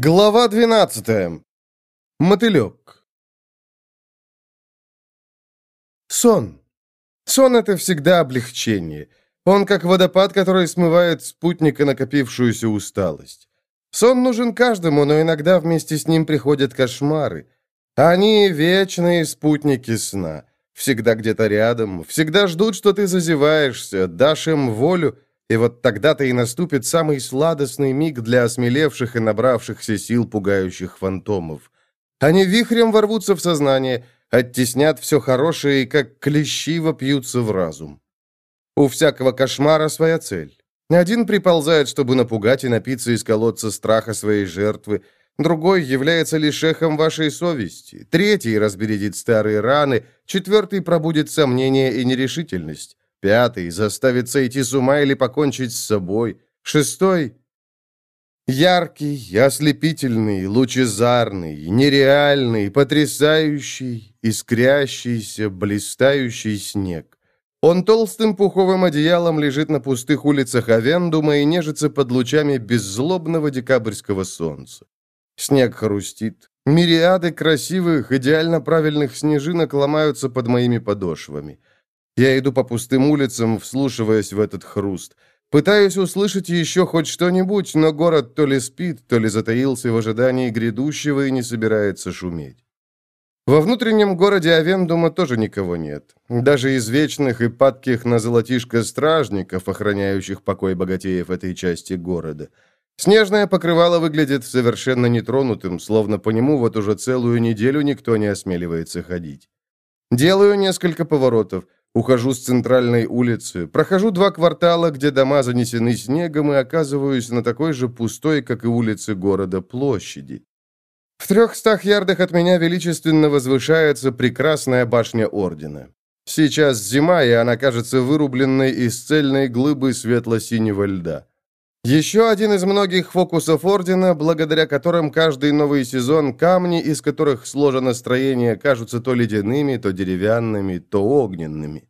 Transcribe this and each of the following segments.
Глава 12. Мотылек. Сон. Сон — это всегда облегчение. Он как водопад, который смывает спутника накопившуюся усталость. Сон нужен каждому, но иногда вместе с ним приходят кошмары. Они — вечные спутники сна. Всегда где-то рядом, всегда ждут, что ты зазеваешься, дашь им волю — и вот тогда-то и наступит самый сладостный миг для осмелевших и набравшихся сил пугающих фантомов. Они вихрем ворвутся в сознание, оттеснят все хорошее и как клещи вопьются в разум. У всякого кошмара своя цель. Один приползает, чтобы напугать и напиться из колодца страха своей жертвы, другой является лишь эхом вашей совести, третий разбередит старые раны, четвертый пробудет сомнения и нерешительность. Пятый заставит сойти с ума или покончить с собой. Шестой Яркий, ослепительный, лучезарный, нереальный, потрясающий, искрящийся, блистающий снег. Он толстым пуховым одеялом лежит на пустых улицах Авендума и нежится под лучами беззлобного декабрьского солнца. Снег хрустит. Мириады красивых, идеально правильных снежинок ломаются под моими подошвами. Я иду по пустым улицам, вслушиваясь в этот хруст. Пытаюсь услышать еще хоть что-нибудь, но город то ли спит, то ли затаился в ожидании грядущего и не собирается шуметь. Во внутреннем городе Авендума тоже никого нет. Даже из вечных и падких на золотишко стражников, охраняющих покой богатеев этой части города. Снежное покрывало выглядит совершенно нетронутым, словно по нему вот уже целую неделю никто не осмеливается ходить. Делаю несколько поворотов – Ухожу с центральной улицы, прохожу два квартала, где дома занесены снегом, и оказываюсь на такой же пустой, как и улицы города, площади. В трехстах ярдах от меня величественно возвышается прекрасная башня Ордена. Сейчас зима, и она кажется вырубленной из цельной глыбы светло-синего льда. Еще один из многих фокусов Ордена, благодаря которым каждый новый сезон камни, из которых сложено строение, кажутся то ледяными, то деревянными, то огненными.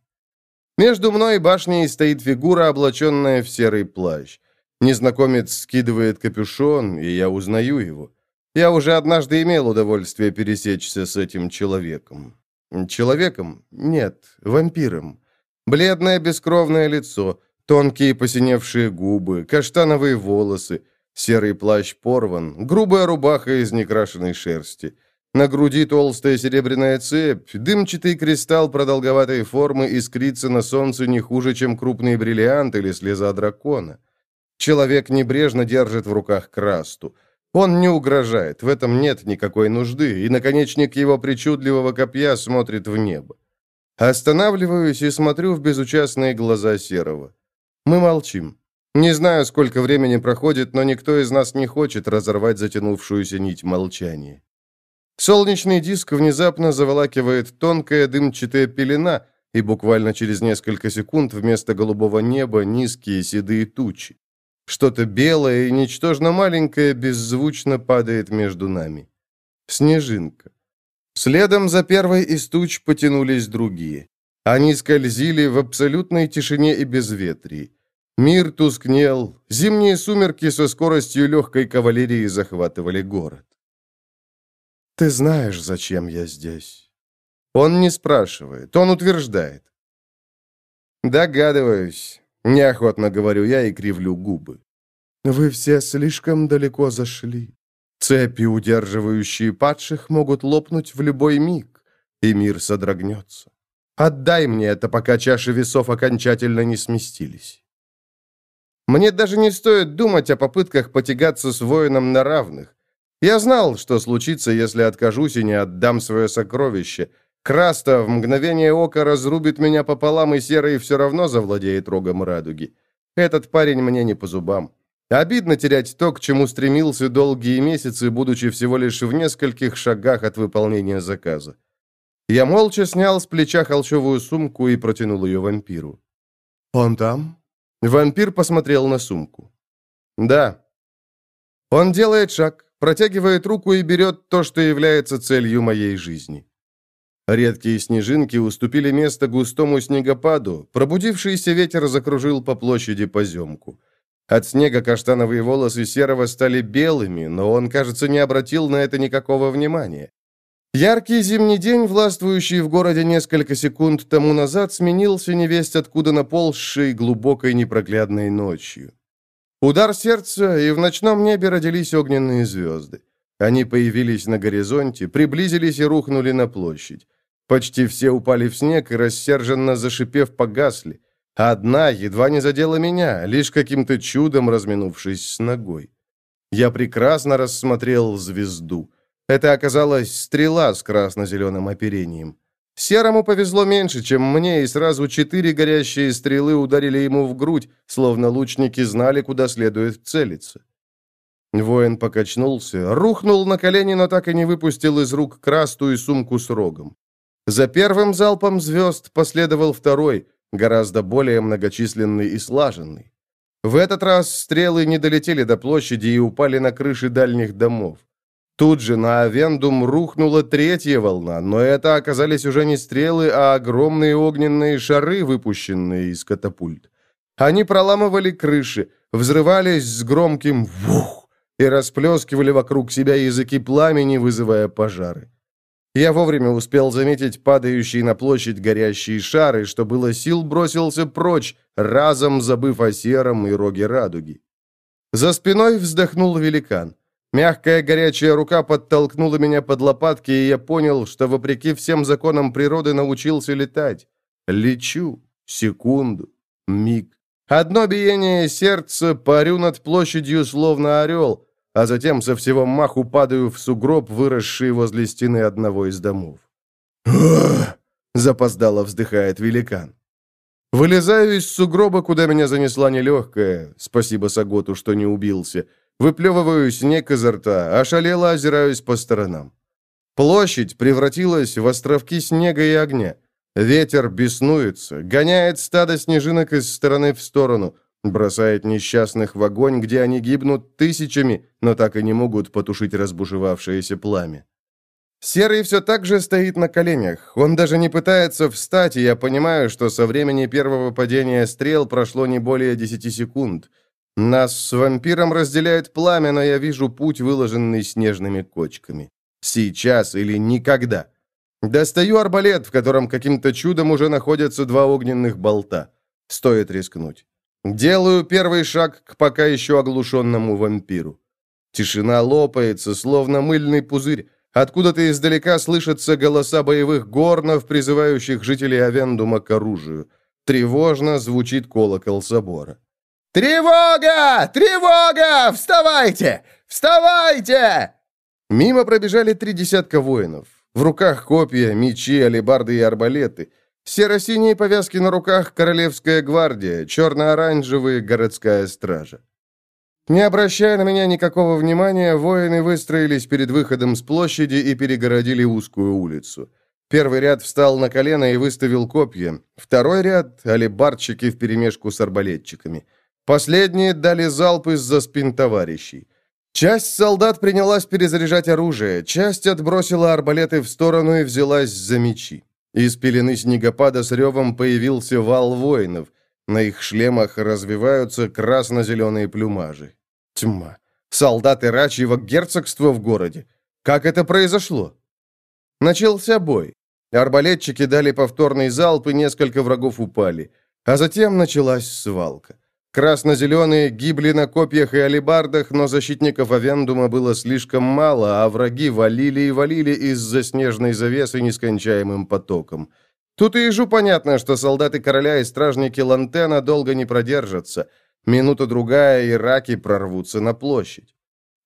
Между мной и башней стоит фигура, облаченная в серый плащ. Незнакомец скидывает капюшон, и я узнаю его. Я уже однажды имел удовольствие пересечься с этим человеком. Человеком? Нет, вампиром. Бледное бескровное лицо, Тонкие посиневшие губы, каштановые волосы, серый плащ порван, грубая рубаха из некрашенной шерсти. На груди толстая серебряная цепь, дымчатый кристалл продолговатой формы искрится на солнце не хуже, чем крупный бриллиант или слеза дракона. Человек небрежно держит в руках красту. Он не угрожает, в этом нет никакой нужды, и наконечник его причудливого копья смотрит в небо. Останавливаюсь и смотрю в безучастные глаза Серого. Мы молчим. Не знаю, сколько времени проходит, но никто из нас не хочет разорвать затянувшуюся нить молчания. Солнечный диск внезапно заволакивает тонкая дымчатая пелена, и буквально через несколько секунд вместо голубого неба низкие седые тучи. Что-то белое и ничтожно маленькое беззвучно падает между нами. Снежинка. Следом за первой из туч потянулись другие. Они скользили в абсолютной тишине и безветрии. Мир тускнел, зимние сумерки со скоростью легкой кавалерии захватывали город. «Ты знаешь, зачем я здесь?» Он не спрашивает, он утверждает. «Догадываюсь», — неохотно говорю я и кривлю губы. «Вы все слишком далеко зашли. Цепи, удерживающие падших, могут лопнуть в любой миг, и мир содрогнется. Отдай мне это, пока чаши весов окончательно не сместились». Мне даже не стоит думать о попытках потягаться с воином на равных. Я знал, что случится, если откажусь и не отдам свое сокровище. Краста в мгновение ока разрубит меня пополам, и серый все равно завладеет рогом радуги. Этот парень мне не по зубам. Обидно терять то, к чему стремился долгие месяцы, будучи всего лишь в нескольких шагах от выполнения заказа. Я молча снял с плеча холщовую сумку и протянул ее вампиру. «Он там?» Вампир посмотрел на сумку. «Да». Он делает шаг, протягивает руку и берет то, что является целью моей жизни. Редкие снежинки уступили место густому снегопаду, пробудившийся ветер закружил по площади поземку. От снега каштановые волосы серого стали белыми, но он, кажется, не обратил на это никакого внимания. Яркий зимний день, властвующий в городе несколько секунд тому назад, сменился невесть откуда наползшей глубокой непроглядной ночью. Удар сердца, и в ночном небе родились огненные звезды. Они появились на горизонте, приблизились и рухнули на площадь. Почти все упали в снег и, рассерженно зашипев, погасли. Одна едва не задела меня, лишь каким-то чудом разминувшись с ногой. Я прекрасно рассмотрел звезду. Это оказалась стрела с красно-зеленым оперением. Серому повезло меньше, чем мне, и сразу четыре горящие стрелы ударили ему в грудь, словно лучники знали, куда следует целиться. Воин покачнулся, рухнул на колени, но так и не выпустил из рук крастую сумку с рогом. За первым залпом звезд последовал второй, гораздо более многочисленный и слаженный. В этот раз стрелы не долетели до площади и упали на крыши дальних домов. Тут же на Авендум рухнула третья волна, но это оказались уже не стрелы, а огромные огненные шары, выпущенные из катапульт. Они проламывали крыши, взрывались с громким «вух» и расплескивали вокруг себя языки пламени, вызывая пожары. Я вовремя успел заметить падающие на площадь горящие шары, что было сил бросился прочь, разом забыв о сером и роге радуги. За спиной вздохнул великан. Мягкая горячая рука подтолкнула меня под лопатки, и я понял, что, вопреки всем законам природы, научился летать. Лечу. Секунду. Миг. Одно биение сердца, парю над площадью, словно орел, а затем со всего маху падаю в сугроб, выросший возле стены одного из домов. запоздало вздыхает великан. Вылезаю из сугроба, куда меня занесла нелегкая. Спасибо Саготу, что не убился. Выплевываю снег изо рта, ошалело озираюсь по сторонам. Площадь превратилась в островки снега и огня. Ветер беснуется, гоняет стадо снежинок из стороны в сторону, бросает несчастных в огонь, где они гибнут тысячами, но так и не могут потушить разбушевавшееся пламя. Серый все так же стоит на коленях. Он даже не пытается встать, и я понимаю, что со времени первого падения стрел прошло не более десяти секунд. Нас с вампиром разделяет пламя, но я вижу путь, выложенный снежными кочками. Сейчас или никогда. Достаю арбалет, в котором каким-то чудом уже находятся два огненных болта. Стоит рискнуть. Делаю первый шаг к пока еще оглушенному вампиру. Тишина лопается, словно мыльный пузырь. Откуда-то издалека слышатся голоса боевых горнов, призывающих жителей Авендума к оружию. Тревожно звучит колокол собора. «Тревога! Тревога! Вставайте! Вставайте!» Мимо пробежали три десятка воинов. В руках копья, мечи, алебарды и арбалеты. Серо-синие повязки на руках Королевская гвардия, черно-оранжевые городская стража. Не обращая на меня никакого внимания, воины выстроились перед выходом с площади и перегородили узкую улицу. Первый ряд встал на колено и выставил копья. Второй ряд — алебардчики вперемешку с арбалетчиками. Последние дали залп из-за спин товарищей. Часть солдат принялась перезаряжать оружие, часть отбросила арбалеты в сторону и взялась за мечи. Из пелены снегопада с ревом появился вал воинов. На их шлемах развиваются красно-зеленые плюмажи. Тьма. Солдаты рачьего герцогства в городе. Как это произошло? Начался бой. Арбалетчики дали повторный залп, и несколько врагов упали. А затем началась свалка. Красно-зеленые гибли на копьях и алебардах, но защитников Авендума было слишком мало, а враги валили и валили из-за снежной завесы нескончаемым потоком. Тут и ежу понятно, что солдаты короля и стражники Лантена долго не продержатся. Минута-другая, и раки прорвутся на площадь.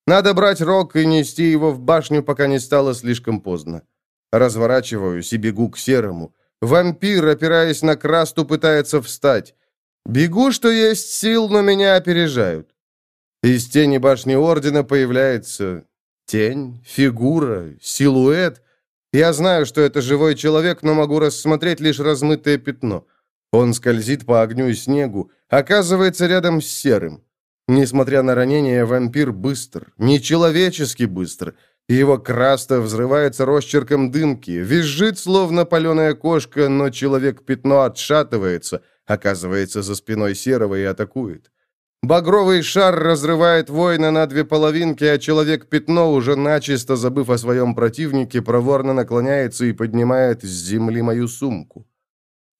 Надо брать рог и нести его в башню, пока не стало слишком поздно. Разворачиваюсь и бегу к серому. Вампир, опираясь на красту, пытается встать. Бегу, что есть сил, но меня опережают. Из тени башни Ордена появляется тень, фигура, силуэт. Я знаю, что это живой человек, но могу рассмотреть лишь размытое пятно. Он скользит по огню и снегу, оказывается рядом с серым. Несмотря на ранение, вампир быстр, нечеловечески быстр. Его краста взрывается росчерком дымки, визжит, словно паленая кошка, но человек-пятно отшатывается — оказывается за спиной Серого и атакует. Багровый шар разрывает воина на две половинки, а человек-пятно, уже начисто забыв о своем противнике, проворно наклоняется и поднимает с земли мою сумку.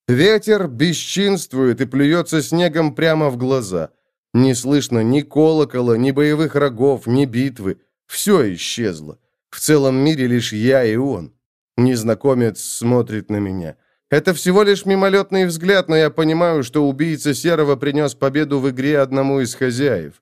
Ветер бесчинствует и плюется снегом прямо в глаза. Не слышно ни колокола, ни боевых рогов, ни битвы. Все исчезло. В целом мире лишь я и он. Незнакомец смотрит на меня. Это всего лишь мимолетный взгляд, но я понимаю, что убийца Серого принес победу в игре одному из хозяев.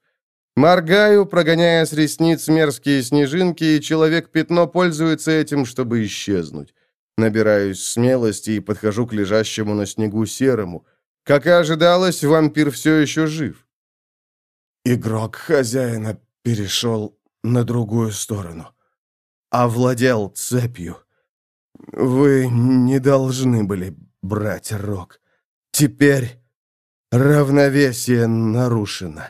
Моргаю, прогоняя с ресниц мерзкие снежинки, и человек-пятно пользуется этим, чтобы исчезнуть. Набираюсь смелости и подхожу к лежащему на снегу серому. Как и ожидалось, вампир все еще жив. Игрок хозяина перешел на другую сторону. Овладел цепью. Вы не должны были брать рог. Теперь равновесие нарушено.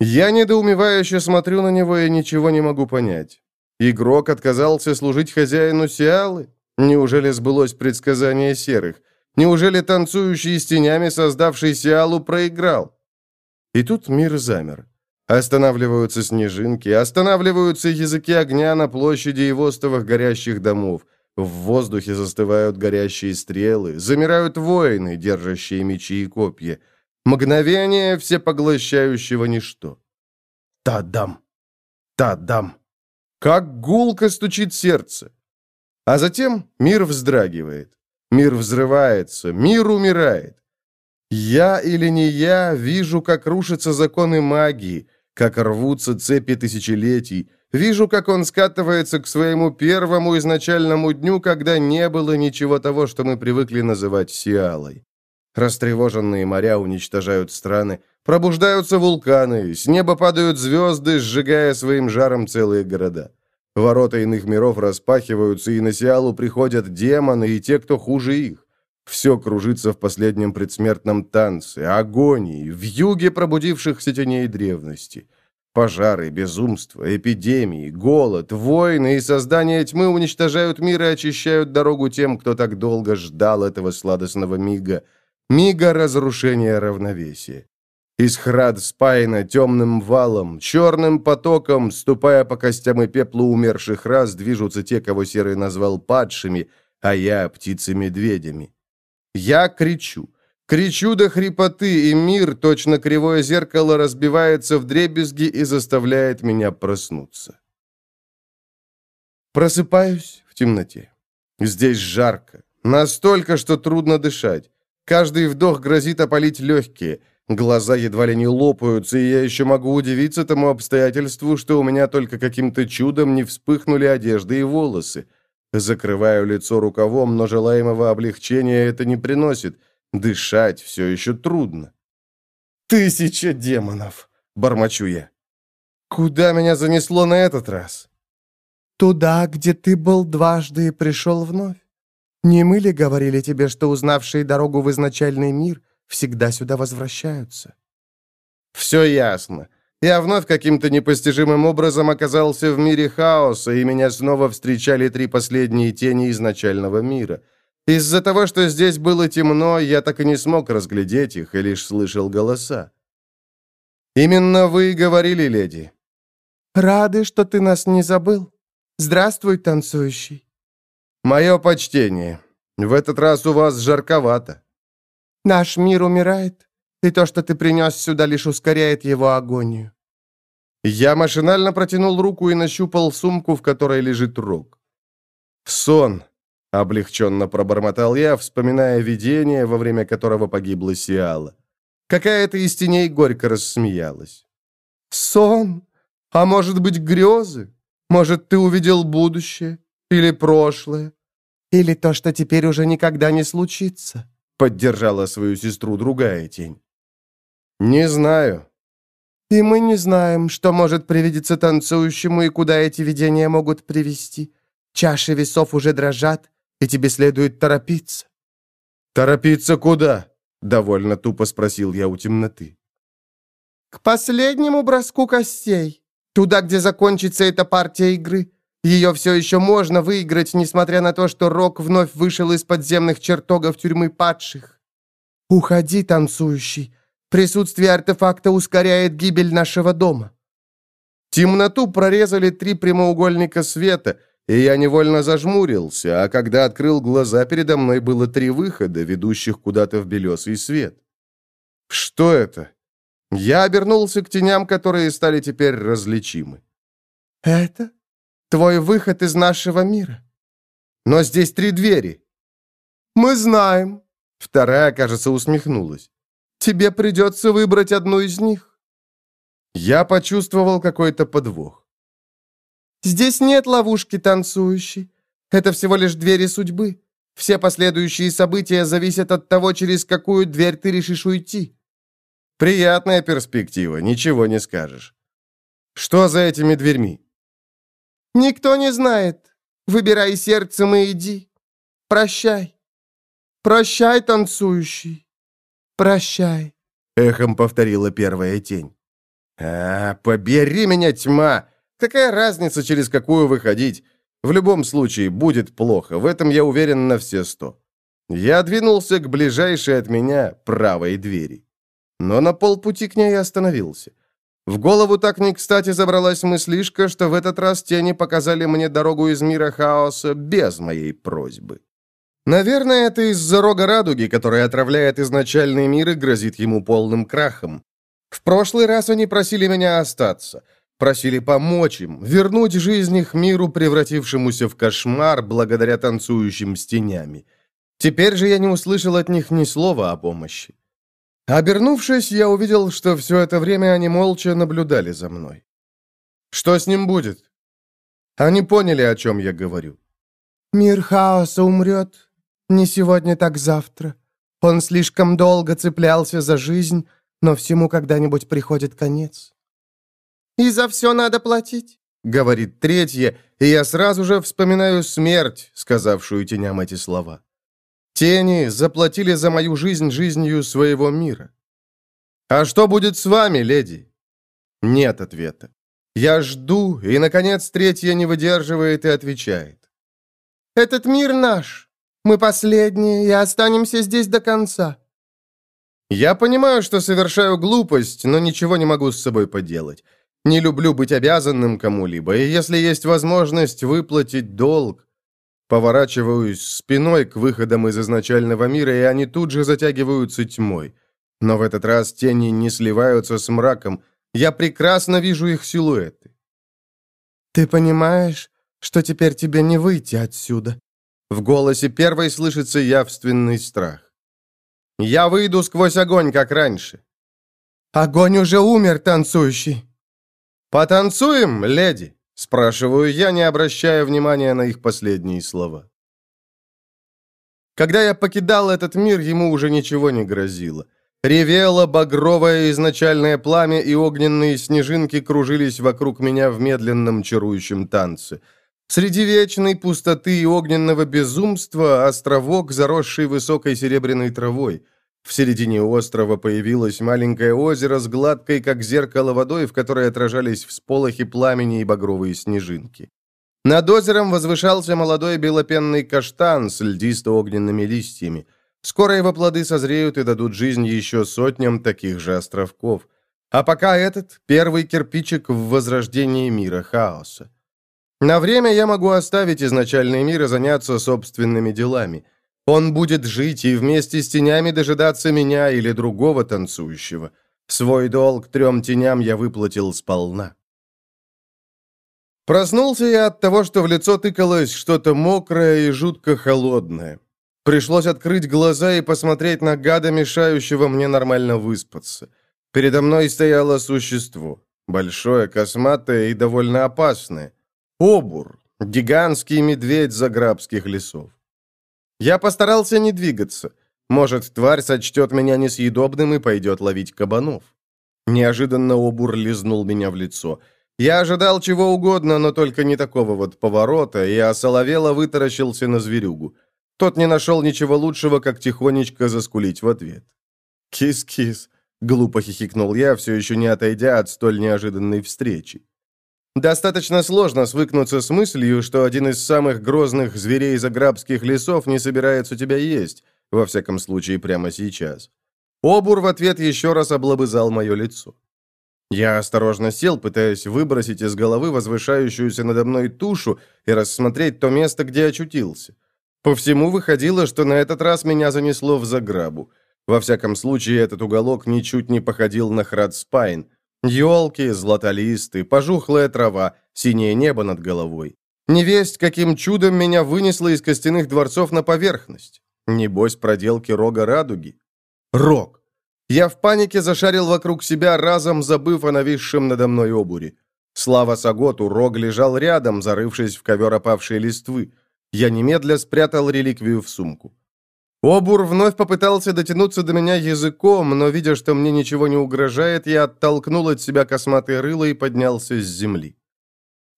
Я недоумевающе смотрю на него и ничего не могу понять. Игрок отказался служить хозяину Сиалы? Неужели сбылось предсказание серых? Неужели танцующий с тенями, создавший Сиалу, проиграл? И тут мир замер. Останавливаются снежинки, останавливаются языки огня на площади и в остовах горящих домов. В воздухе застывают горящие стрелы, замирают воины, держащие мечи и копья. Мгновение всепоглощающего ничто. Та-дам! Та-дам! Как гулко стучит сердце. А затем мир вздрагивает. Мир взрывается, мир умирает. Я или не я вижу, как рушатся законы магии, как рвутся цепи тысячелетий, вижу, как он скатывается к своему первому изначальному дню, когда не было ничего того, что мы привыкли называть Сиалой. Растревоженные моря уничтожают страны, Пробуждаются вулканы, с неба падают звезды, сжигая своим жаром целые города. Ворота иных миров распахиваются, и на Сиалу приходят демоны и те, кто хуже их. Все кружится в последнем предсмертном танце, агонии, в юге пробудившихся теней древности. Пожары, безумство, эпидемии, голод, войны и создание тьмы уничтожают мир и очищают дорогу тем, кто так долго ждал этого сладостного мига, мига разрушения равновесия. Из храд спаяна темным валом, черным потоком, ступая по костям и пеплу умерших раз, движутся те, кого Серый назвал падшими, а я птицами-медведями. Я кричу. Кричу до хрипоты, и мир, точно кривое зеркало, разбивается в дребезги и заставляет меня проснуться. Просыпаюсь в темноте. Здесь жарко. Настолько, что трудно дышать. Каждый вдох грозит опалить легкие – Глаза едва ли не лопаются, и я еще могу удивиться тому обстоятельству, что у меня только каким-то чудом не вспыхнули одежды и волосы. Закрываю лицо рукавом, но желаемого облегчения это не приносит. Дышать все еще трудно. «Тысяча демонов!» — бормочу я. «Куда меня занесло на этот раз?» «Туда, где ты был дважды и пришел вновь. Не мы ли говорили тебе, что узнавшие дорогу в изначальный мир — всегда сюда возвращаются». «Все ясно. Я вновь каким-то непостижимым образом оказался в мире хаоса, и меня снова встречали три последние тени изначального мира. Из-за того, что здесь было темно, я так и не смог разглядеть их, и лишь слышал голоса. «Именно вы говорили, леди». «Рады, что ты нас не забыл. Здравствуй, танцующий». «Мое почтение. В этот раз у вас жарковато». Наш мир умирает, и то, что ты принес сюда, лишь ускоряет его агонию». Я машинально протянул руку и нащупал сумку, в которой лежит рог. «Сон», — облегченно пробормотал я, вспоминая видение, во время которого погибла Сиала. Какая-то из теней горько рассмеялась. «Сон? А может быть, грезы? Может, ты увидел будущее? Или прошлое? Или то, что теперь уже никогда не случится?» Поддержала свою сестру другая тень. «Не знаю». «И мы не знаем, что может привидеться танцующему и куда эти видения могут привести. Чаши весов уже дрожат, и тебе следует торопиться». «Торопиться куда?» — довольно тупо спросил я у темноты. «К последнему броску костей. Туда, где закончится эта партия игры. Ее все еще можно выиграть, несмотря на то, что Рок вновь вышел из подземных чертогов тюрьмы падших. Уходи, танцующий. Присутствие артефакта ускоряет гибель нашего дома». Темноту прорезали три прямоугольника света, и я невольно зажмурился, а когда открыл глаза, передо мной было три выхода, ведущих куда-то в белесый свет. Что это? Я обернулся к теням, которые стали теперь различимы. «Это твой выход из нашего мира». «Но здесь три двери». «Мы знаем». Вторая, кажется, усмехнулась. «Тебе придется выбрать одну из них». Я почувствовал какой-то подвох. «Здесь нет ловушки танцующей. Это всего лишь двери судьбы. Все последующие события зависят от того, через какую дверь ты решишь уйти». «Приятная перспектива, ничего не скажешь. Что за этими дверьми?» «Никто не знает. Выбирай сердцем и иди. Прощай. Прощай, танцующий. Прощай», — эхом повторила первая тень. «А, побери меня, тьма! Какая разница, через какую выходить? В любом случае, будет плохо, в этом я уверен на все сто». Я двинулся к ближайшей от меня правой двери. Но на полпути к ней остановился. В голову так не кстати забралась мыслишка, что в этот раз тени показали мне дорогу из мира хаоса без моей просьбы. Наверное, это из-за рога радуги, который отравляет изначальный мир и грозит ему полным крахом. В прошлый раз они просили меня остаться, просили помочь им, вернуть жизнь их миру, превратившемуся в кошмар благодаря танцующим с тенями. Теперь же я не услышал от них ни слова о помощи. Обернувшись, я увидел, что все это время они молча наблюдали за мной. Что с ним будет? Они поняли, о чем я говорю. «Мир хаоса умрет. Не сегодня, так завтра. Он слишком долго цеплялся за жизнь, но всему когда-нибудь приходит конец. «И за все надо платить», — говорит третья, и я сразу же вспоминаю смерть, сказавшую теням эти слова. Тени заплатили за мою жизнь жизнью своего мира. «А что будет с вами, леди?» Нет ответа. Я жду, и, наконец, третья не выдерживает и отвечает. «Этот мир наш. Мы последние и останемся здесь до конца. Я понимаю, что совершаю глупость, но ничего не могу с собой поделать. Не люблю быть обязанным кому-либо, и если есть возможность выплатить долг... Поворачиваюсь спиной к выходам из изначального мира, и они тут же затягиваются тьмой. Но в этот раз тени не сливаются с мраком. Я прекрасно вижу их силуэты. «Ты понимаешь, что теперь тебе не выйти отсюда?» В голосе первой слышится явственный страх. Я выйду сквозь огонь, как раньше». «Огонь уже умер, танцующий». «Потанцуем, леди?» — спрашиваю я, не обращая внимания на их последние слова. Когда я покидал этот мир, ему уже ничего не грозило. Ревело багровое изначальное пламя, и огненные снежинки кружились вокруг меня в медленном чарующем танце. Среди вечной пустоты и огненного безумства островок, заросший высокой серебряной травой. В середине острова появилось маленькое озеро с гладкой, как зеркало, водой, в которой отражались всполохи пламени и багровые снежинки. Над озером возвышался молодой белопенный каштан с льдисто-огненными листьями. Скоро его плоды созреют и дадут жизнь еще сотням таких же островков. А пока этот — первый кирпичик в возрождении мира хаоса. На время я могу оставить изначальный мир и заняться собственными делами. Он будет жить и вместе с тенями дожидаться меня или другого танцующего. Свой долг трем теням я выплатил сполна. Проснулся я от того, что в лицо тыкалось что-то мокрое и жутко холодное. Пришлось открыть глаза и посмотреть на гада, мешающего мне нормально выспаться. Передо мной стояло существо. Большое, косматое и довольно опасное. Обур. Гигантский медведь заграбских лесов. Я постарался не двигаться. Может, тварь сочтет меня несъедобным и пойдет ловить кабанов. Неожиданно обур лизнул меня в лицо. Я ожидал чего угодно, но только не такого вот поворота, и осоловело вытаращился на зверюгу. Тот не нашел ничего лучшего, как тихонечко заскулить в ответ. «Кис-кис», — глупо хихикнул я, все еще не отойдя от столь неожиданной встречи. Достаточно сложно свыкнуться с мыслью, что один из самых грозных зверей заграбских лесов не собирается тебя есть, во всяком случае прямо сейчас. Обур в ответ еще раз облобызал мое лицо. Я осторожно сел, пытаясь выбросить из головы возвышающуюся надо мной тушу и рассмотреть то место, где очутился. По всему выходило, что на этот раз меня занесло в заграбу. Во всяком случае, этот уголок ничуть не походил на Храдспайн. Елки, златолисты, пожухлая трава, синее небо над головой. Невесть, каким чудом меня вынесло из костяных дворцов на поверхность. Небось, проделки рога радуги. Рог. Я в панике зашарил вокруг себя, разом забыв о нависшем надо мной обуре. Слава Саготу, рог лежал рядом, зарывшись в ковер опавшей листвы. Я немедля спрятал реликвию в сумку. Обур вновь попытался дотянуться до меня языком, но, видя, что мне ничего не угрожает, я оттолкнул от себя косматое рыло и поднялся с земли.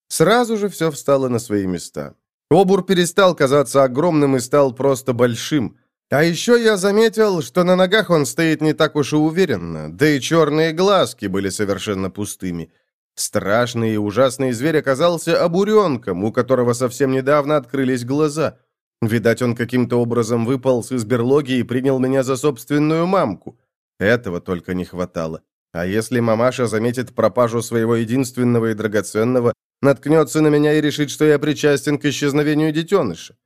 Сразу же все встало на свои места. Обур перестал казаться огромным и стал просто большим. А еще я заметил, что на ногах он стоит не так уж и уверенно, да и черные глазки были совершенно пустыми. Страшный и ужасный зверь оказался обуренком, у которого совсем недавно открылись глаза. Видать, он каким-то образом выполз из берлоги и принял меня за собственную мамку. Этого только не хватало. А если мамаша заметит пропажу своего единственного и драгоценного, наткнется на меня и решит, что я причастен к исчезновению детеныша?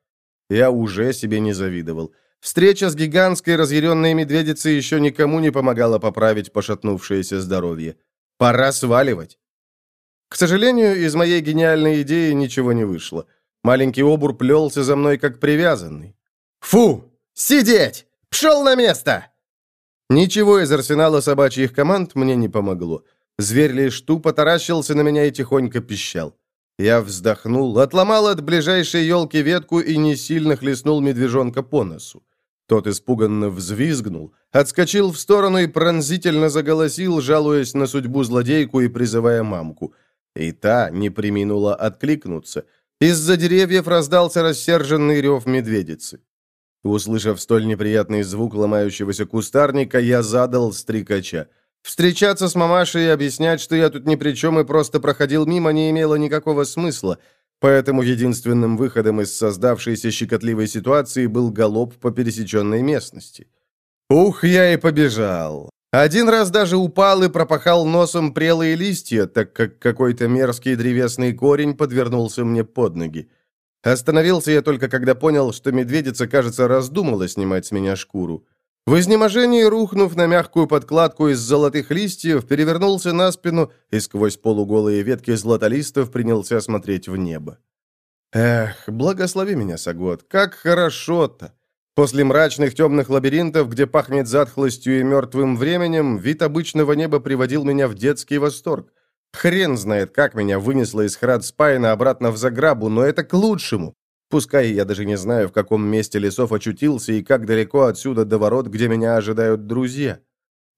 Я уже себе не завидовал. Встреча с гигантской разъяренной медведицей еще никому не помогала поправить пошатнувшееся здоровье. Пора сваливать. К сожалению, из моей гениальной идеи ничего не вышло. Маленький обур плелся за мной, как привязанный. «Фу! Сидеть! Пшел на место!» Ничего из арсенала собачьих команд мне не помогло. Зверь лишь тупо таращился на меня и тихонько пищал. Я вздохнул, отломал от ближайшей елки ветку и не сильно хлестнул медвежонка по носу. Тот испуганно взвизгнул, отскочил в сторону и пронзительно заголосил, жалуясь на судьбу злодейку и призывая мамку. И та не приминула откликнуться. Из-за деревьев раздался рассерженный рев медведицы. Услышав столь неприятный звук ломающегося кустарника, я задал стрекача. Встречаться с мамашей и объяснять, что я тут ни при чем и просто проходил мимо, не имело никакого смысла, поэтому единственным выходом из создавшейся щекотливой ситуации был галоп по пересеченной местности. Ух, я и побежал. Один раз даже упал и пропахал носом прелые листья, так как какой-то мерзкий древесный корень подвернулся мне под ноги. Остановился я только, когда понял, что медведица, кажется, раздумала снимать с меня шкуру. В изнеможении, рухнув на мягкую подкладку из золотых листьев, перевернулся на спину и сквозь полуголые ветки златолистов принялся смотреть в небо. Эх, благослови меня, Сагот, как хорошо-то! После мрачных темных лабиринтов, где пахнет затхлостью и мертвым временем, вид обычного неба приводил меня в детский восторг. Хрен знает, как меня вынесло из Храдспайна обратно в Заграбу, но это к лучшему. Пускай я даже не знаю, в каком месте лесов очутился и как далеко отсюда до ворот, где меня ожидают друзья.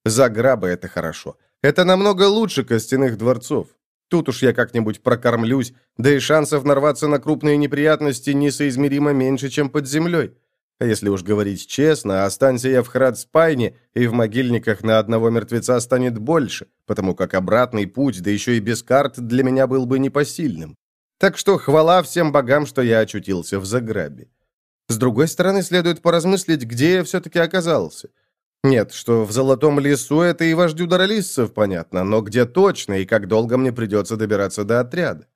Заграбы — это хорошо. Это намного лучше костяных дворцов. Тут уж я как-нибудь прокормлюсь, да и шансов нарваться на крупные неприятности несоизмеримо меньше, чем под землей. А если уж говорить честно, останься я в Храдспайне, и в могильниках на одного мертвеца станет больше, потому как обратный путь, да еще и без карт, для меня был бы непосильным. Так что хвала всем богам, что я очутился в Заграбе. С другой стороны, следует поразмыслить, где я все-таки оказался. Нет, что в Золотом лесу это и вождю Доролиссов понятно, но где точно и как долго мне придется добираться до отряда?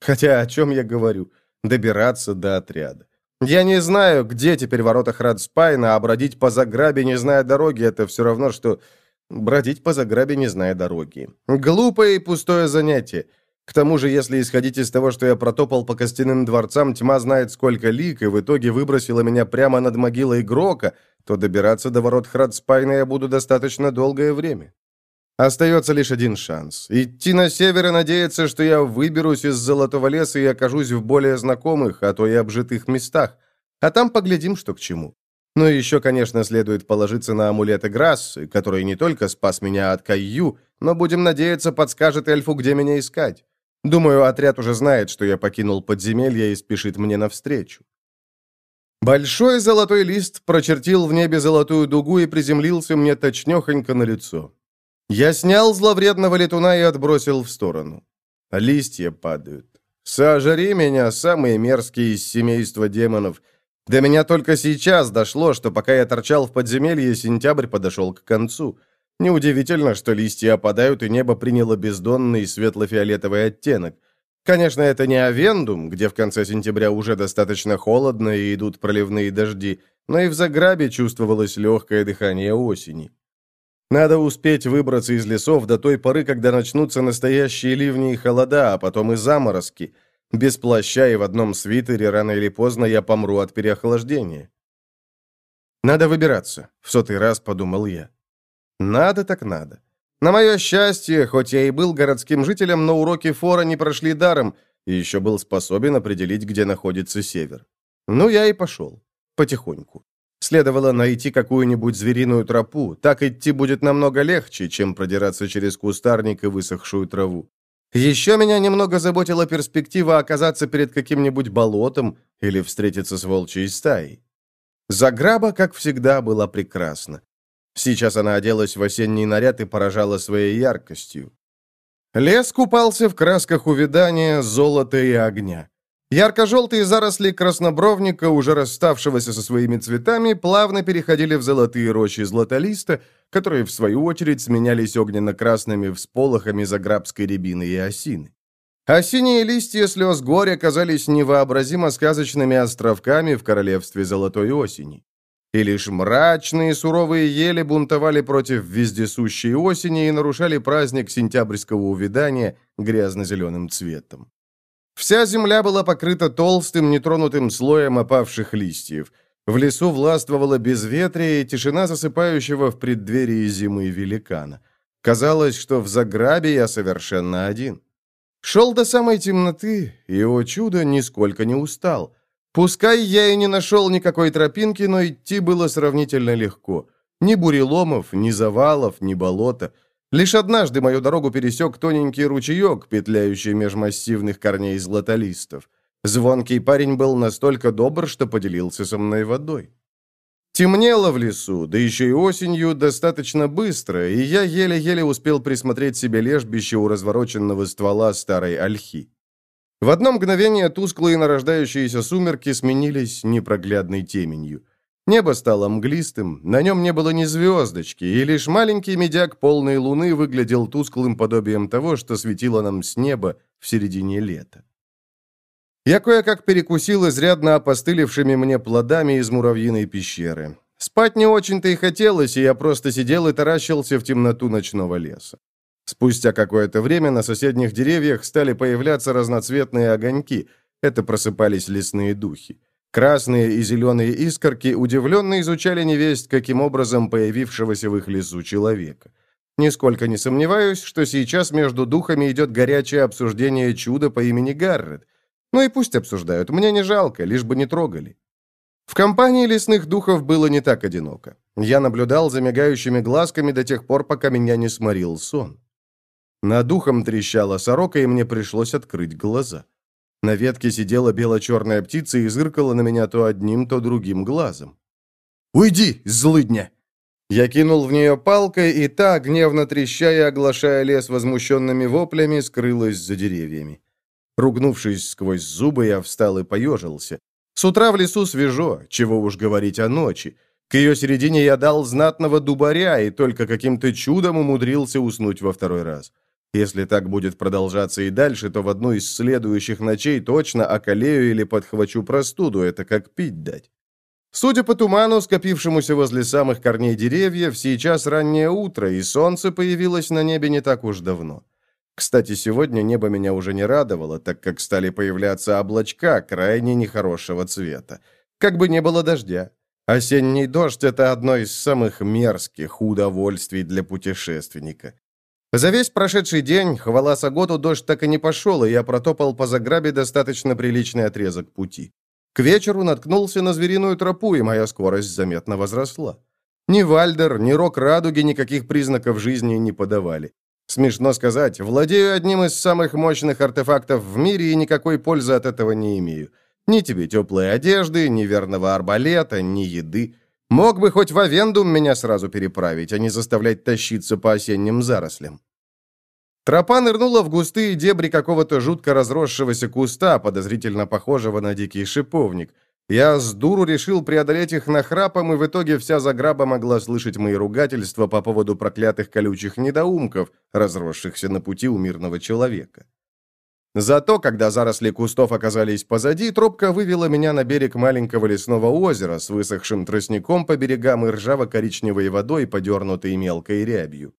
Хотя о чем я говорю? Добираться до отряда. Я не знаю, где теперь ворота Храдспайна, а бродить по заграбе, не зная дороги, это все равно, что бродить по заграбе, не зная дороги. Глупое и пустое занятие. К тому же, если исходить из того, что я протопал по костяным дворцам, тьма знает сколько лик, и в итоге выбросила меня прямо над могилой Грока, то добираться до ворот Храдспайна я буду достаточно долгое время. Остается лишь один шанс. Идти на север и надеяться, что я выберусь из Золотого леса и окажусь в более знакомых, а то и обжитых местах. А там поглядим, что к чему. Ну и еще, конечно, следует положиться на амулет Играссы, который не только спас меня от Кайю, но, будем надеяться, подскажет эльфу, где меня искать. Думаю, отряд уже знает, что я покинул подземелье и спешит мне навстречу. Большой золотой лист прочертил в небе золотую дугу и приземлился мне точнёхонько на лицо. Я снял зловредного летуна и отбросил в сторону. Листья падают. Сожри меня, самые мерзкие из семейства демонов. До меня только сейчас дошло, что пока я торчал в подземелье, сентябрь подошел к концу. Неудивительно, что листья опадают, и небо приняло бездонный светло-фиолетовый оттенок. Конечно, это не Авендум, где в конце сентября уже достаточно холодно и идут проливные дожди, но и в Заграбе чувствовалось легкое дыхание осени. Надо успеть выбраться из лесов до той поры, когда начнутся настоящие ливни и холода, а потом и заморозки. Без плаща и в одном свитере рано или поздно я помру от переохлаждения. Надо выбираться, в сотый раз подумал я. Надо так надо. На мое счастье, хоть я и был городским жителем, но уроки фора не прошли даром, и еще был способен определить, где находится север. Ну, я и пошел. Потихоньку. Следовало найти какую-нибудь звериную тропу. Так идти будет намного легче, чем продираться через кустарник и высохшую траву. Еще меня немного заботила перспектива оказаться перед каким-нибудь болотом или встретиться с волчьей стаей. Заграба, как всегда, была прекрасна. Сейчас она оделась в осенний наряд и поражала своей яркостью. Лес купался в красках увядания, золота и огня. Ярко-желтые заросли краснобровника, уже расставшегося со своими цветами, плавно переходили в золотые рощи златолиста, которые, в свою очередь, сменялись огненно-красными всполохами заграбской рябины и осины. Осенние листья слез горя казались невообразимо сказочными островками в королевстве золотой осени и лишь мрачные суровые ели бунтовали против вездесущей осени и нарушали праздник сентябрьского увядания грязно-зеленым цветом. Вся земля была покрыта толстым, нетронутым слоем опавших листьев. В лесу властвовало безветрие и тишина засыпающего в преддверии зимы великана. Казалось, что в Заграбе я совершенно один. Шел до самой темноты, и, о чудо, нисколько не устал — Пускай я и не нашел никакой тропинки, но идти было сравнительно легко. Ни буреломов, ни завалов, ни болота. Лишь однажды мою дорогу пересек тоненький ручеек, петляющий меж массивных корней златолистов. Звонкий парень был настолько добр, что поделился со мной водой. Темнело в лесу, да еще и осенью достаточно быстро, и я еле-еле успел присмотреть себе лежбище у развороченного ствола старой ольхи. В одно мгновение тусклые нарождающиеся сумерки сменились непроглядной теменью. Небо стало мглистым, на нем не было ни звездочки, и лишь маленький медяк полной луны выглядел тусклым подобием того, что светило нам с неба в середине лета. Я кое-как перекусил изрядно опостылевшими мне плодами из муравьиной пещеры. Спать не очень-то и хотелось, и я просто сидел и таращился в темноту ночного леса. Спустя какое-то время на соседних деревьях стали появляться разноцветные огоньки. Это просыпались лесные духи. Красные и зеленые искорки удивленно изучали невесть, каким образом появившегося в их лесу человека. Нисколько не сомневаюсь, что сейчас между духами идет горячее обсуждение чуда по имени Гаррет. Ну и пусть обсуждают, мне не жалко, лишь бы не трогали. В компании лесных духов было не так одиноко. Я наблюдал за мигающими глазками до тех пор, пока меня не сморил сон. Над духом трещала сорока, и мне пришлось открыть глаза. На ветке сидела бело-черная птица и зыркала на меня то одним, то другим глазом. «Уйди, злыдня!» Я кинул в нее палкой, и та, гневно трещая, оглашая лес возмущенными воплями, скрылась за деревьями. Ругнувшись сквозь зубы, я встал и поежился. С утра в лесу свежо, чего уж говорить о ночи. К ее середине я дал знатного дубаря и только каким-то чудом умудрился уснуть во второй раз. Если так будет продолжаться и дальше, то в одну из следующих ночей точно околею или подхвачу простуду, это как пить дать. Судя по туману, скопившемуся возле самых корней деревьев, сейчас раннее утро, и солнце появилось на небе не так уж давно. Кстати, сегодня небо меня уже не радовало, так как стали появляться облачка крайне нехорошего цвета. Как бы не было дождя. Осенний дождь – это одно из самых мерзких удовольствий для путешественника. За весь прошедший день, хвала Саготу, дождь так и не пошел, и я протопал по заграбе достаточно приличный отрезок пути. К вечеру наткнулся на звериную тропу, и моя скорость заметно возросла. Ни Вальдер, ни Рок Радуги никаких признаков жизни не подавали. Смешно сказать, владею одним из самых мощных артефактов в мире и никакой пользы от этого не имею. Ни тебе теплой одежды, ни верного арбалета, ни еды. Мог бы хоть в Авендум меня сразу переправить, а не заставлять тащиться по осенним зарослям. Тропа нырнула в густые дебри какого-то жутко разросшегося куста, подозрительно похожего на дикий шиповник, Я с дуру решил преодолеть их нахрапом, и в итоге вся заграба могла слышать мои ругательства по поводу проклятых колючих недоумков, разросшихся на пути у мирного человека. Зато, когда заросли кустов оказались позади, тропка вывела меня на берег маленького лесного озера с высохшим тростником по берегам и ржаво-коричневой водой, подернутой мелкой рябью.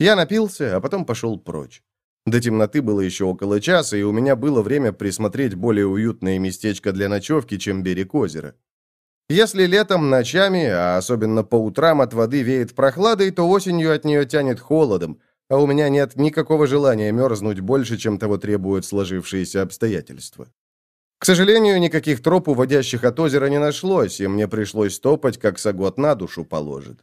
Я напился, а потом пошел прочь. До темноты было еще около часа, и у меня было время присмотреть более уютное местечко для ночевки, чем берег озера. Если летом ночами, а особенно по утрам от воды веет прохладой, то осенью от нее тянет холодом, а у меня нет никакого желания мерзнуть больше, чем того требуют сложившиеся обстоятельства. К сожалению, никаких троп, уводящих от озера, не нашлось, и мне пришлось топать, как сагот на душу положит.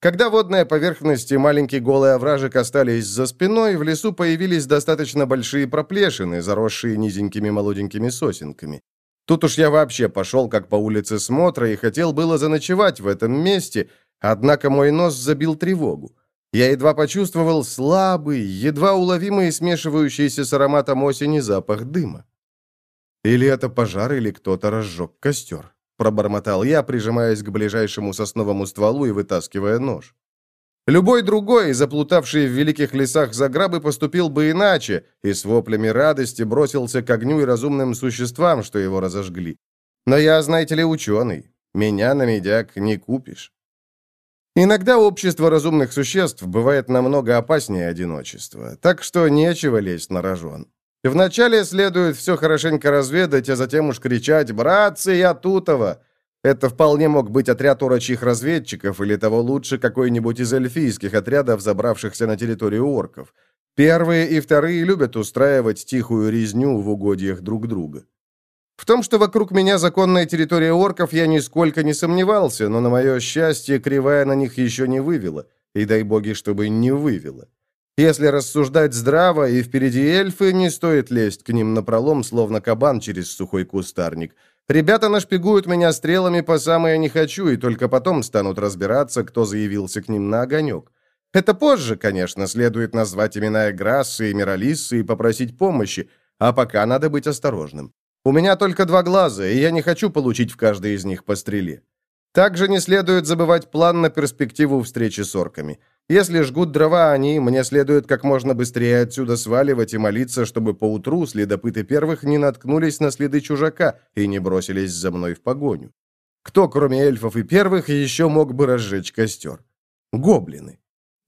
Когда водная поверхность и маленький голый овражек остались за спиной, в лесу появились достаточно большие проплешины, заросшие низенькими молоденькими сосенками. Тут уж я вообще пошел как по улице смотра и хотел было заночевать в этом месте, однако мой нос забил тревогу. Я едва почувствовал слабый, едва уловимый смешивающийся с ароматом осени запах дыма. Или это пожар, или кто-то разжег костер. Пробормотал я, прижимаясь к ближайшему сосновому стволу и вытаскивая нож. Любой другой, заплутавший в великих лесах заграбы, поступил бы иначе и с воплями радости бросился к огню и разумным существам, что его разожгли. Но я, знаете ли, ученый. Меня на медяк не купишь. Иногда общество разумных существ бывает намного опаснее одиночества, так что нечего лезть на рожон. Вначале следует все хорошенько разведать, а затем уж кричать «Братцы, я Тутова!» Это вполне мог быть отряд урочьих разведчиков или того лучше какой-нибудь из эльфийских отрядов, забравшихся на территорию орков. Первые и вторые любят устраивать тихую резню в угодьях друг друга. В том, что вокруг меня законная территория орков, я нисколько не сомневался, но на мое счастье кривая на них еще не вывела, и дай боги, чтобы не вывела. Если рассуждать здраво, и впереди эльфы, не стоит лезть к ним напролом, словно кабан через сухой кустарник. Ребята нашпигуют меня стрелами по самое не хочу, и только потом станут разбираться, кто заявился к ним на огонек. Это позже, конечно, следует назвать имена Эграссы и Миралиссы и попросить помощи, а пока надо быть осторожным. У меня только два глаза, и я не хочу получить в каждой из них по стреле. Также не следует забывать план на перспективу встречи с орками. Если жгут дрова они, мне следует как можно быстрее отсюда сваливать и молиться, чтобы поутру следопыты первых не наткнулись на следы чужака и не бросились за мной в погоню. Кто, кроме эльфов и первых, еще мог бы разжечь костер? Гоблины.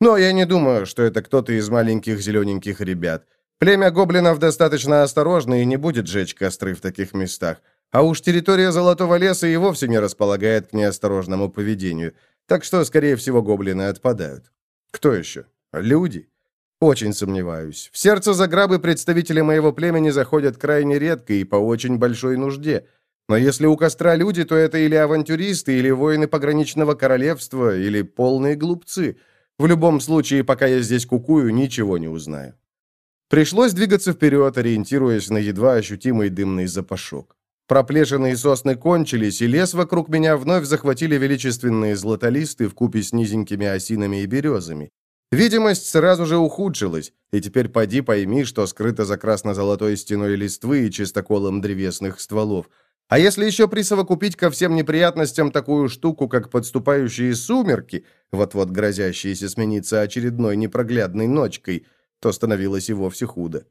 Но я не думаю, что это кто-то из маленьких зелененьких ребят. Племя гоблинов достаточно осторожно и не будет жечь костры в таких местах. А уж территория Золотого леса и вовсе не располагает к неосторожному поведению. Так что, скорее всего, гоблины отпадают. Кто еще? Люди? Очень сомневаюсь. В сердце Заграбы представители моего племени заходят крайне редко и по очень большой нужде. Но если у костра люди, то это или авантюристы, или воины пограничного королевства, или полные глупцы. В любом случае, пока я здесь кукую, ничего не узнаю. Пришлось двигаться вперед, ориентируясь на едва ощутимый дымный запашок. Проплешины сосны кончились, и лес вокруг меня вновь захватили величественные златолисты вкупе с низенькими осинами и березами. Видимость сразу же ухудшилась, и теперь поди пойми, что скрыто за красно-золотой стеной листвы и чистоколом древесных стволов. А если еще присовокупить ко всем неприятностям такую штуку, как подступающие сумерки, вот-вот грозящиеся смениться очередной непроглядной ночкой – то становилось и вовсе худо.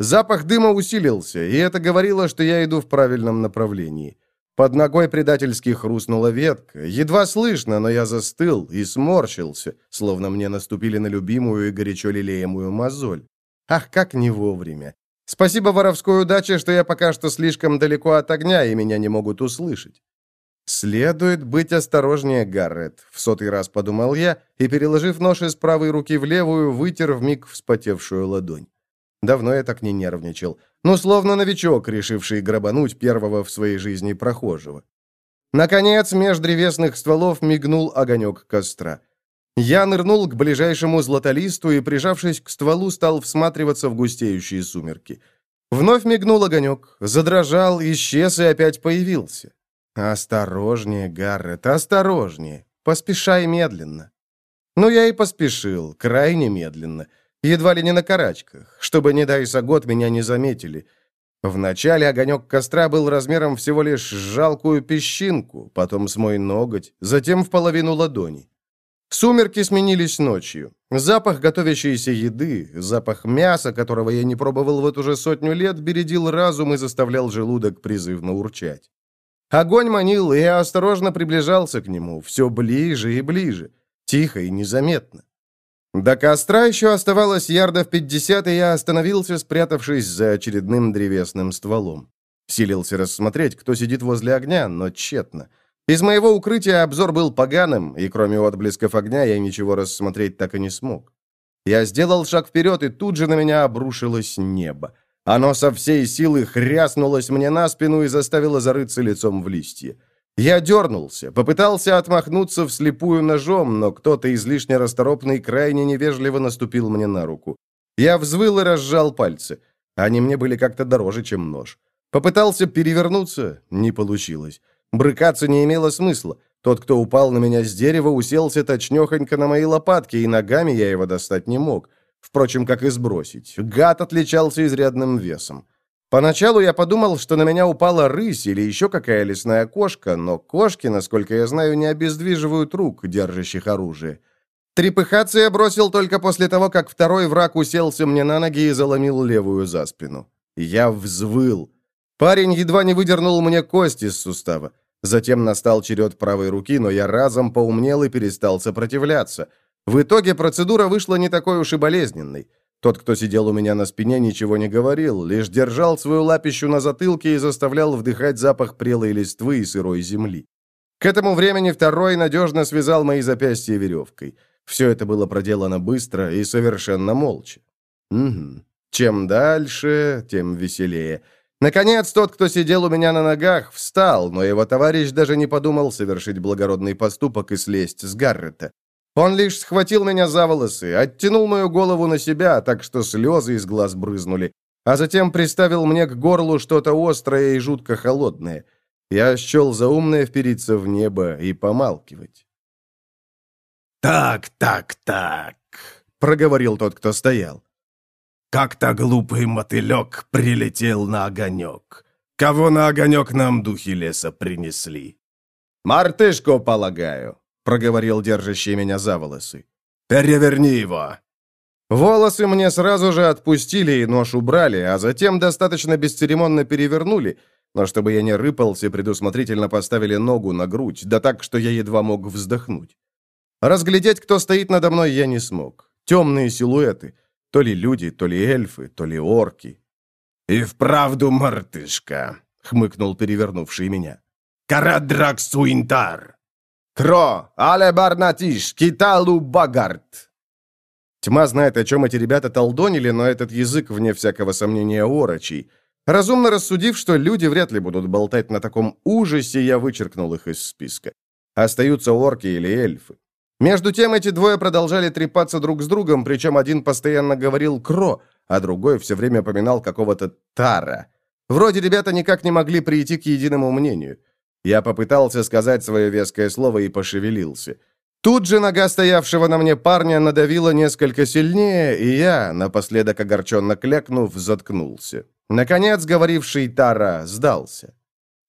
Запах дыма усилился, и это говорило, что я иду в правильном направлении. Под ногой предательски хрустнула ветка. Едва слышно, но я застыл и сморщился, словно мне наступили на любимую и горячо лелеемую мозоль. Ах, как не вовремя. Спасибо воровской удаче, что я пока что слишком далеко от огня, и меня не могут услышать. «Следует быть осторожнее, Гаррет», — в сотый раз подумал я, и, переложив нож из правой руки в левую, вытер вмиг вспотевшую ладонь. Давно я так не нервничал. Ну, словно новичок, решивший грабануть первого в своей жизни прохожего. Наконец, меж древесных стволов мигнул огонек костра. Я нырнул к ближайшему златолисту и, прижавшись к стволу, стал всматриваться в густеющие сумерки. Вновь мигнул огонек, задрожал, исчез и опять появился. «Осторожнее, Гаррет, осторожнее. Поспешай медленно». Ну, я и поспешил, крайне медленно. Едва ли не на карачках, чтобы, не дай год, меня не заметили. Вначале огонек костра был размером всего лишь жалкую песчинку, потом с мой ноготь, затем в половину ладони. Сумерки сменились ночью. Запах готовящейся еды, запах мяса, которого я не пробовал вот уже сотню лет, бередил разум и заставлял желудок призывно урчать. Огонь манил, и я осторожно приближался к нему, все ближе и ближе, тихо и незаметно. До костра еще оставалось ярдов пятьдесят, и я остановился, спрятавшись за очередным древесным стволом. Силился рассмотреть, кто сидит возле огня, но тщетно. Из моего укрытия обзор был поганым, и кроме отблесков огня я ничего рассмотреть так и не смог. Я сделал шаг вперед, и тут же на меня обрушилось небо. Оно со всей силы хряснулось мне на спину и заставило зарыться лицом в листья. Я дернулся, попытался отмахнуться вслепую ножом, но кто-то излишне расторопный крайне невежливо наступил мне на руку. Я взвыл и разжал пальцы. Они мне были как-то дороже, чем нож. Попытался перевернуться, не получилось. Брыкаться не имело смысла. Тот, кто упал на меня с дерева, уселся точнехонько на мои лопатки, и ногами я его достать не мог. Впрочем, как и сбросить. Гад отличался изрядным весом. Поначалу я подумал, что на меня упала рысь или еще какая лесная кошка, но кошки, насколько я знаю, не обездвиживают рук, держащих оружие. Трепыхаться я бросил только после того, как второй враг уселся мне на ноги и заломил левую за спину. Я взвыл. Парень едва не выдернул мне кость из сустава. Затем настал черед правой руки, но я разом поумнел и перестал сопротивляться — в итоге процедура вышла не такой уж и болезненной. Тот, кто сидел у меня на спине, ничего не говорил, лишь держал свою лапищу на затылке и заставлял вдыхать запах прелой листвы и сырой земли. К этому времени второй надежно связал мои запястья веревкой. Все это было проделано быстро и совершенно молча. Угу. Чем дальше, тем веселее. Наконец, тот, кто сидел у меня на ногах, встал, но его товарищ даже не подумал совершить благородный поступок и слезть с Гаррета. Он лишь схватил меня за волосы, оттянул мою голову на себя, так что слезы из глаз брызнули, а затем приставил мне к горлу что-то острое и жутко холодное. Я счел за умное впериться в небо и помалкивать. «Так, так, так», — проговорил тот, кто стоял. «Как-то глупый мотылек прилетел на огонек. Кого на огонек нам духи леса принесли?» «Мартышку, полагаю», — проговорил держащий меня за волосы. «Переверни его!» Волосы мне сразу же отпустили и нож убрали, а затем достаточно бесцеремонно перевернули, но чтобы я не рыпался, предусмотрительно поставили ногу на грудь, да так, что я едва мог вздохнуть. Разглядеть, кто стоит надо мной, я не смог. Темные силуэты. То ли люди, то ли эльфы, то ли орки. «И вправду мартышка», — хмыкнул перевернувший меня. «Карадрак Суинтар!» Кро, але барнатиш, киталу багарт. Тьма знает, о чем эти ребята толдонили, но этот язык, вне всякого сомнения, орочий. Разумно рассудив, что люди вряд ли будут болтать на таком ужасе, я вычеркнул их из списка. Остаются орки или эльфы. Между тем эти двое продолжали трепаться друг с другом, причем один постоянно говорил «кро», а другой все время поминал какого-то «тара». Вроде ребята никак не могли прийти к единому мнению. Я попытался сказать свое веское слово и пошевелился. Тут же нога стоявшего на мне парня надавила несколько сильнее, и я, напоследок огорченно клякнув, заткнулся. Наконец, говоривший Тара сдался.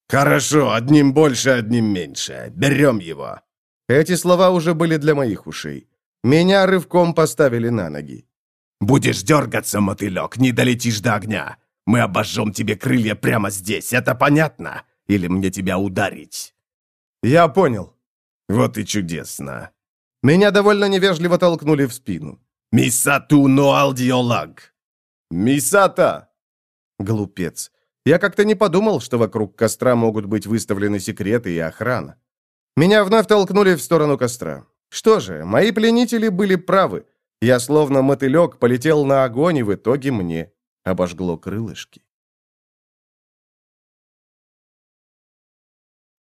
«Хорошо, одним больше, одним меньше. Берем его». Эти слова уже были для моих ушей. Меня рывком поставили на ноги. «Будешь дергаться, мотылек, не долетишь до огня. Мы обожжем тебе крылья прямо здесь, это понятно?» Или мне тебя ударить?» «Я понял». «Вот и чудесно». Меня довольно невежливо толкнули в спину. «Мисату ноалдиолаг». «Мисата!» Глупец. Я как-то не подумал, что вокруг костра могут быть выставлены секреты и охрана. Меня вновь толкнули в сторону костра. Что же, мои пленители были правы. Я словно мотылек полетел на огонь, и в итоге мне обожгло крылышки.